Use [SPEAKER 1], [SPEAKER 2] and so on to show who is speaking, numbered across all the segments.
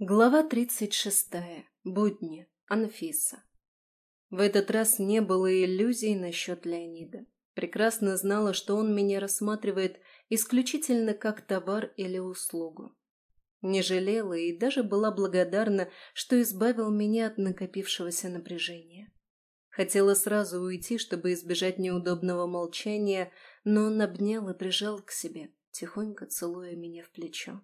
[SPEAKER 1] Глава тридцать шестая. Будни. Анфиса. В этот раз не было иллюзий насчет Леонида. Прекрасно знала, что он меня рассматривает исключительно как товар или услугу. Не жалела и даже была благодарна, что избавил меня от накопившегося напряжения. Хотела сразу уйти, чтобы избежать неудобного молчания, но он обнял и прижал к себе, тихонько целуя меня в плечо.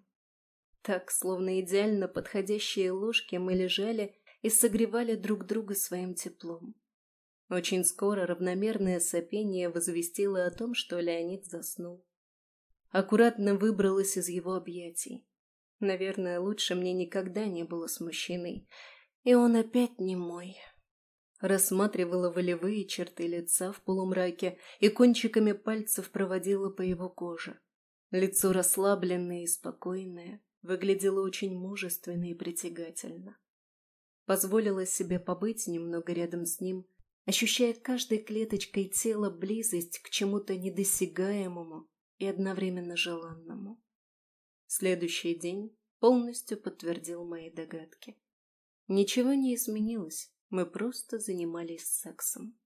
[SPEAKER 1] Так, словно идеально подходящие ложки, мы лежали и согревали друг друга своим теплом. Очень скоро равномерное сопение возвестило о том, что Леонид заснул. Аккуратно выбралась из его объятий. Наверное, лучше мне никогда не было с мужчиной, и он опять не мой. Рассматривала волевые черты лица в полумраке и кончиками пальцев проводила по его коже. Лицо расслабленное и спокойное, выглядела очень мужественно и притягательно. Позволила себе побыть немного рядом с ним, ощущая каждой клеточкой тела близость к чему-то недосягаемому и одновременно желанному. Следующий день полностью подтвердил мои догадки. Ничего не изменилось, мы просто занимались сексом.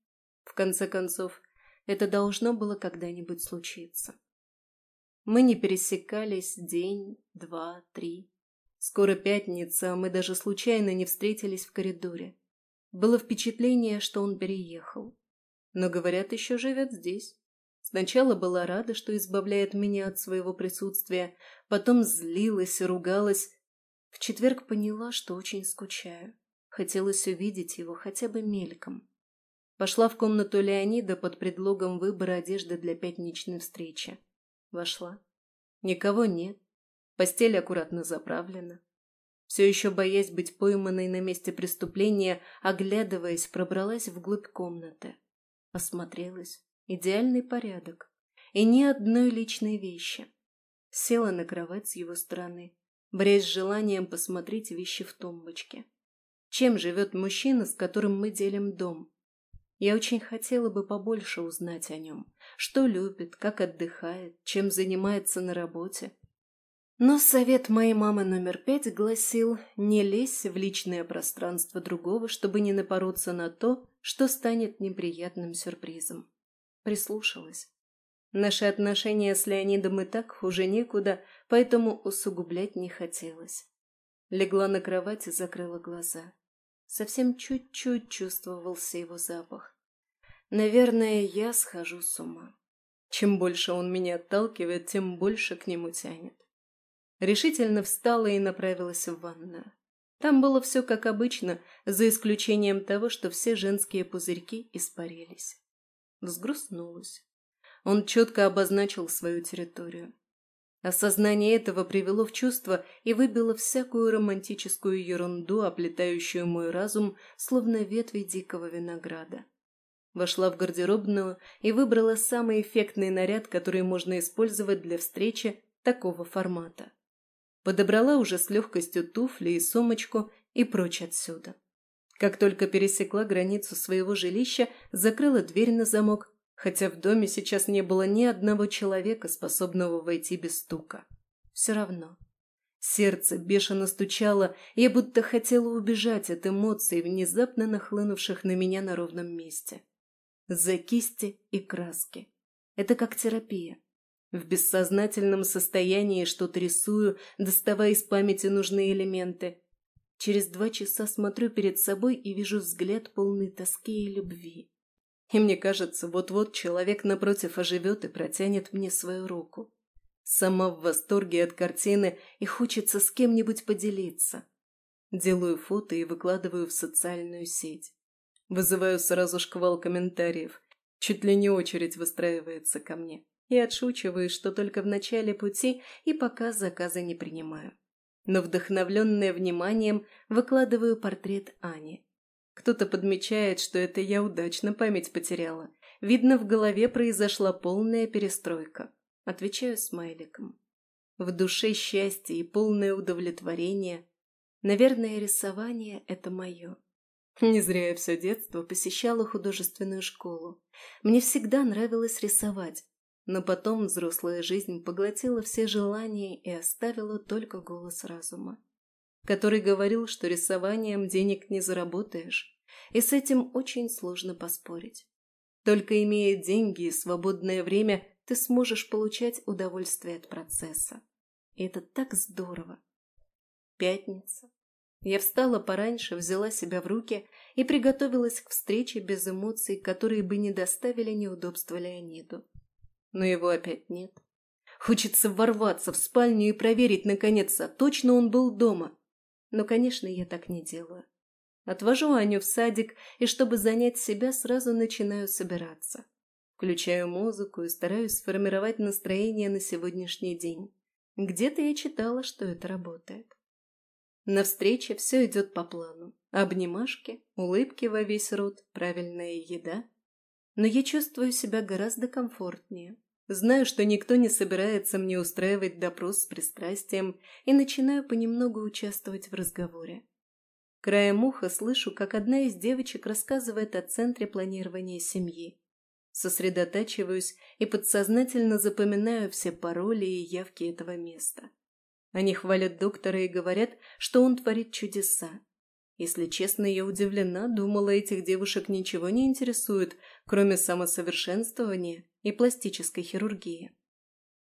[SPEAKER 1] В конце концов, это должно было когда-нибудь случиться. Мы не пересекались день, два, три. Скоро пятница, а мы даже случайно не встретились в коридоре. Было впечатление, что он переехал. Но, говорят, еще живет здесь. Сначала была рада, что избавляет меня от своего присутствия, потом злилась и ругалась. В четверг поняла, что очень скучаю. Хотелось увидеть его хотя бы мельком. Пошла в комнату Леонида под предлогом выбора одежды для пятничной встречи. Вошла. Никого нет. Постель аккуратно заправлена. Все еще боясь быть пойманной на месте преступления, оглядываясь, пробралась вглубь комнаты. Осмотрелась. Идеальный порядок. И ни одной личной вещи. Села на кровать с его стороны, борясь с желанием посмотреть вещи в тумбочке. Чем живет мужчина, с которым мы делим дом? Я очень хотела бы побольше узнать о нем. Что любит, как отдыхает, чем занимается на работе. Но совет моей мамы номер пять гласил «Не лезь в личное пространство другого, чтобы не напороться на то, что станет неприятным сюрпризом». Прислушалась. Наши отношения с Леонидом и так хуже некуда, поэтому усугублять не хотелось. Легла на кровать и закрыла глаза. Совсем чуть-чуть чувствовался его запах. Наверное, я схожу с ума. Чем больше он меня отталкивает, тем больше к нему тянет. Решительно встала и направилась в ванную. Там было все как обычно, за исключением того, что все женские пузырьки испарились. Взгрустнулась. Он четко обозначил свою территорию. Осознание этого привело в чувство и выбило всякую романтическую ерунду, оплетающую мой разум, словно ветви дикого винограда. Вошла в гардеробную и выбрала самый эффектный наряд, который можно использовать для встречи такого формата. Подобрала уже с легкостью туфли и сумочку и прочь отсюда. Как только пересекла границу своего жилища, закрыла дверь на замок хотя в доме сейчас не было ни одного человека, способного войти без стука. Все равно. Сердце бешено стучало, я будто хотела убежать от эмоций, внезапно нахлынувших на меня на ровном месте. За кисти и краски. Это как терапия. В бессознательном состоянии что-то рисую, доставая из памяти нужные элементы. Через два часа смотрю перед собой и вижу взгляд полный тоски и любви. И мне кажется, вот-вот человек напротив оживет и протянет мне свою руку. Сама в восторге от картины и хочется с кем-нибудь поделиться. Делаю фото и выкладываю в социальную сеть. Вызываю сразу шквал комментариев. Чуть ли не очередь выстраивается ко мне. И отшучиваю, что только в начале пути и пока заказы не принимаю. Но вдохновленная вниманием выкладываю портрет Ани. Кто-то подмечает, что это я удачно память потеряла. Видно, в голове произошла полная перестройка. Отвечаю смайликом. В душе счастье и полное удовлетворение. Наверное, рисование – это мое. Не зря я все детство посещала художественную школу. Мне всегда нравилось рисовать, но потом взрослая жизнь поглотила все желания и оставила только голос разума. Который говорил, что рисованием денег не заработаешь, и с этим очень сложно поспорить. Только имея деньги и свободное время, ты сможешь получать удовольствие от процесса. И это так здорово. Пятница. Я встала пораньше, взяла себя в руки и приготовилась к встрече без эмоций, которые бы не доставили неудобства Леониду. Но его опять нет. Хочется ворваться в спальню и проверить, наконец-то, точно он был дома. Но, конечно, я так не делаю. Отвожу Аню в садик, и чтобы занять себя, сразу начинаю собираться. Включаю музыку и стараюсь сформировать настроение на сегодняшний день. Где-то я читала, что это работает. На встрече все идет по плану. Обнимашки, улыбки во весь рот, правильная еда. Но я чувствую себя гораздо комфортнее. Знаю, что никто не собирается мне устраивать допрос с пристрастием и начинаю понемногу участвовать в разговоре. Краем уха слышу, как одна из девочек рассказывает о центре планирования семьи. Сосредотачиваюсь и подсознательно запоминаю все пароли и явки этого места. Они хвалят доктора и говорят, что он творит чудеса. Если честно, я удивлена, думала, этих девушек ничего не интересует, кроме самосовершенствования и пластической хирургии.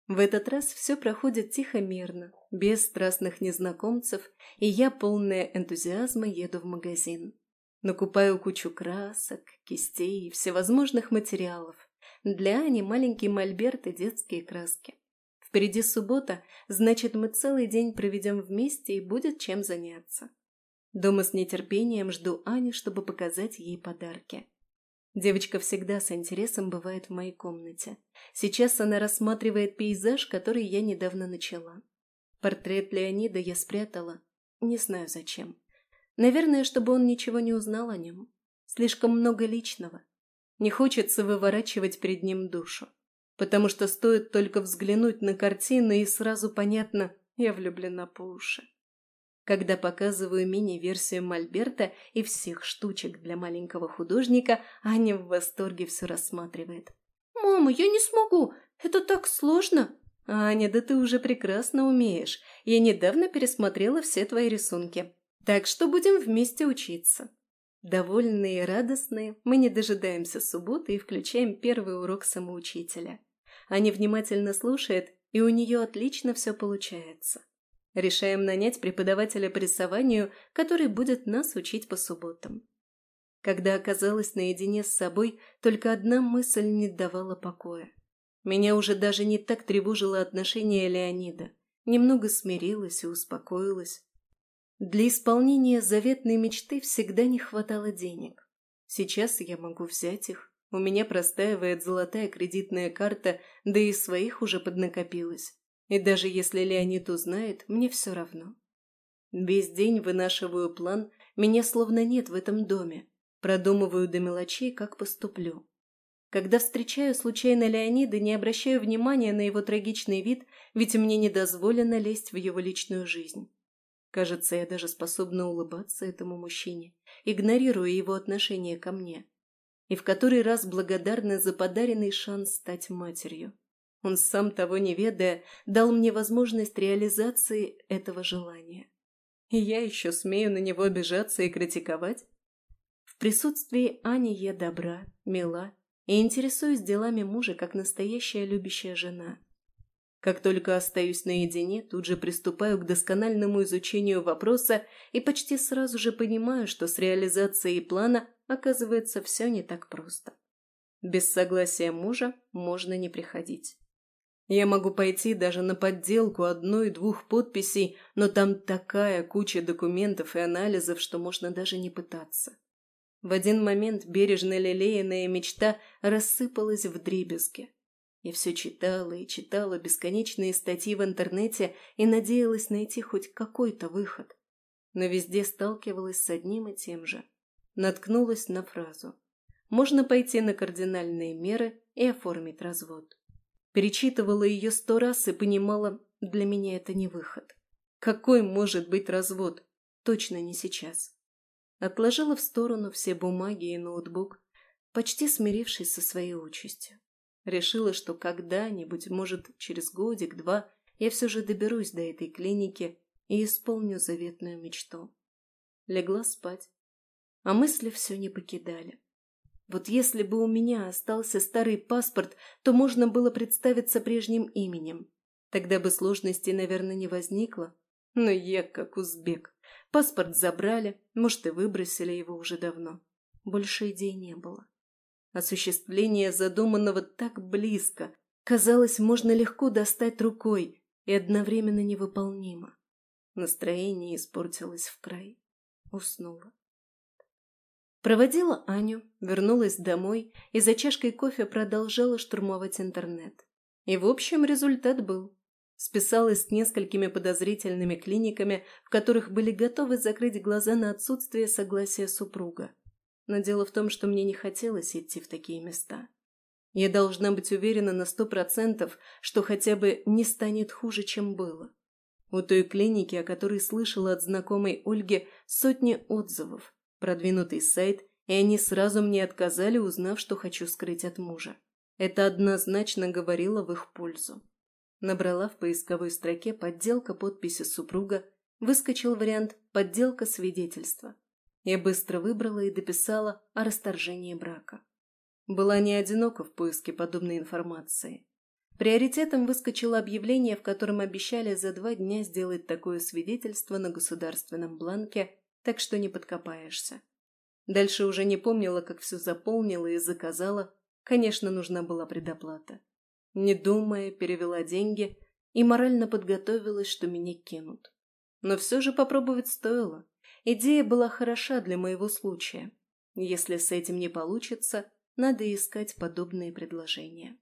[SPEAKER 1] В этот раз все проходит тихо-мирно, без страстных незнакомцев, и я, полная энтузиазма, еду в магазин. Накупаю кучу красок, кистей и всевозможных материалов. Для Ани маленький мольберт и детские краски. Впереди суббота, значит, мы целый день проведем вместе и будет чем заняться. Дома с нетерпением жду Ани, чтобы показать ей подарки. Девочка всегда с интересом бывает в моей комнате. Сейчас она рассматривает пейзаж, который я недавно начала. Портрет Леонида я спрятала. Не знаю зачем. Наверное, чтобы он ничего не узнал о нем. Слишком много личного. Не хочется выворачивать перед ним душу. Потому что стоит только взглянуть на картину, и сразу понятно, я влюблена по уши. Когда показываю мини-версию Мольберта и всех штучек для маленького художника, Аня в восторге все рассматривает. «Мама, я не смогу! Это так сложно!» «Аня, да ты уже прекрасно умеешь. Я недавно пересмотрела все твои рисунки. Так что будем вместе учиться». Довольные и радостные, мы не дожидаемся субботы и включаем первый урок самоучителя. Аня внимательно слушает, и у нее отлично все получается. Решаем нанять преподавателя по рисованию, который будет нас учить по субботам. Когда оказалась наедине с собой, только одна мысль не давала покоя. Меня уже даже не так тревожило отношение Леонида. Немного смирилась и успокоилась. Для исполнения заветной мечты всегда не хватало денег. Сейчас я могу взять их. У меня простаивает золотая кредитная карта, да и своих уже поднакопилось. И даже если Леонид узнает, мне все равно. Весь день вынашиваю план, меня словно нет в этом доме. Продумываю до мелочей, как поступлю. Когда встречаю случайно Леонида, не обращаю внимания на его трагичный вид, ведь мне не дозволено лезть в его личную жизнь. Кажется, я даже способна улыбаться этому мужчине, игнорируя его отношение ко мне. И в который раз благодарна за подаренный шанс стать матерью. Он сам того не ведая, дал мне возможность реализации этого желания. И я еще смею на него обижаться и критиковать? В присутствии Ани я добра, мила и интересуюсь делами мужа, как настоящая любящая жена. Как только остаюсь наедине, тут же приступаю к доскональному изучению вопроса и почти сразу же понимаю, что с реализацией плана оказывается все не так просто. Без согласия мужа можно не приходить. Я могу пойти даже на подделку одной-двух подписей, но там такая куча документов и анализов, что можно даже не пытаться. В один момент бережно лелеянная мечта рассыпалась в дребезги. Я все читала и читала бесконечные статьи в интернете и надеялась найти хоть какой-то выход. Но везде сталкивалась с одним и тем же. Наткнулась на фразу «Можно пойти на кардинальные меры и оформить развод». Перечитывала ее сто раз и понимала, для меня это не выход. Какой может быть развод? Точно не сейчас. Отложила в сторону все бумаги и ноутбук, почти смирившись со своей участью. Решила, что когда-нибудь, может, через годик-два, я все же доберусь до этой клиники и исполню заветную мечту. Легла спать, а мысли все не покидали. Вот если бы у меня остался старый паспорт, то можно было представиться прежним именем. Тогда бы сложностей, наверное, не возникло. Но я как узбек. Паспорт забрали, может, и выбросили его уже давно. Больше идей не было. Осуществление задуманного так близко. Казалось, можно легко достать рукой и одновременно невыполнимо. Настроение испортилось в край. Уснула. Проводила Аню, вернулась домой и за чашкой кофе продолжала штурмовать интернет. И в общем результат был. Списалась с несколькими подозрительными клиниками, в которых были готовы закрыть глаза на отсутствие согласия супруга. Но дело в том, что мне не хотелось идти в такие места. Я должна быть уверена на сто процентов, что хотя бы не станет хуже, чем было. У той клиники, о которой слышала от знакомой Ольги, сотни отзывов, продвинутый сайт, и они сразу мне отказали, узнав, что хочу скрыть от мужа. Это однозначно говорило в их пользу. Набрала в поисковой строке подделка подписи супруга, выскочил вариант «подделка свидетельства». Я быстро выбрала и дописала о расторжении брака. Была не одинока в поиске подобной информации. Приоритетом выскочило объявление, в котором обещали за два дня сделать такое свидетельство на государственном бланке так что не подкопаешься. Дальше уже не помнила, как все заполнила и заказала. Конечно, нужна была предоплата. Не думая, перевела деньги и морально подготовилась, что меня кинут. Но все же попробовать стоило. Идея была хороша для моего случая. Если с этим не получится, надо искать подобные предложения.